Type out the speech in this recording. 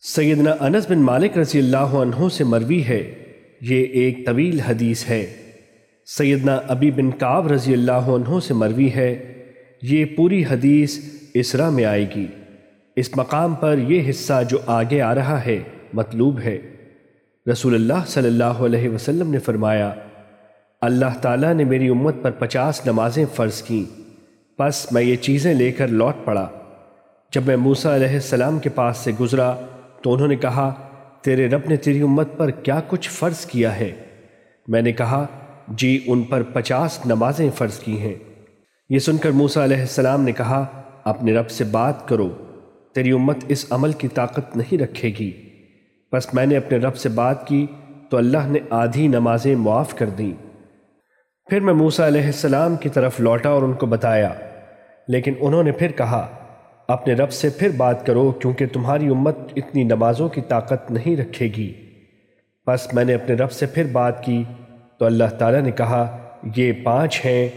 سیدنا انس بن مالک رضی اللہ عنہ سے مروی ہے۔ یہ ایک طویل حدیث ہے۔ سیدنا ابی بن کعب رضی اللہ عنہ سے مروی ہے۔ یہ پوری حدیث اسرا میں آئے گی۔ اس مقام پر یہ حصہ جو آگے آ رہا ہے مطلوب ہے۔ رسول اللہ صلی اللہ علیہ وسلم نے فرمایا، اللہ تعالیٰ نے میری امت پر پچاس نمازیں فرض کیں۔ پس میں یہ چیزیں لے کر لوٹ پڑا۔ جب میں موسا علیہ السلام کے پاس سے گزرا تو انہوں نے کہا، تیرے رب نے تیری امت پر کیا کچھ فرض کیا ہے؟ میں نے کہا جی ان پر پچاس نمازیں فرض کی ہیں۔ یہ سن کر موسیٰ علیہ السلام نے کہا، اپنے رب سے بات کرو، تیری امت اس عمل کی طاقت نہیں رکھے گی۔ بس میں نے اپنے رب سے بات کی تو اللہ نے آدھی نمازیں معاف کر دیں۔ پھر میں موسا علیہ السلام کی طرف لوٹا اور ان کو بتایا، لیکن انہوں نے پھر کہا اپنے رب سے پھر بات کرو کیونکہ تمہاری امت اتنی نمازوں کی طاقت نہیں رکھے گی۔ بس میں نے اپنے رب سے پھر بات کی تو اللہ تعالیٰ نے کہا، یہ پانچ ہیں